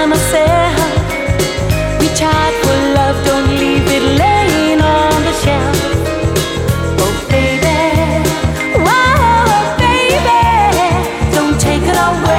time I said, reach out for love, don't leave it laying on the shelf. Oh baby, oh baby, don't take it away.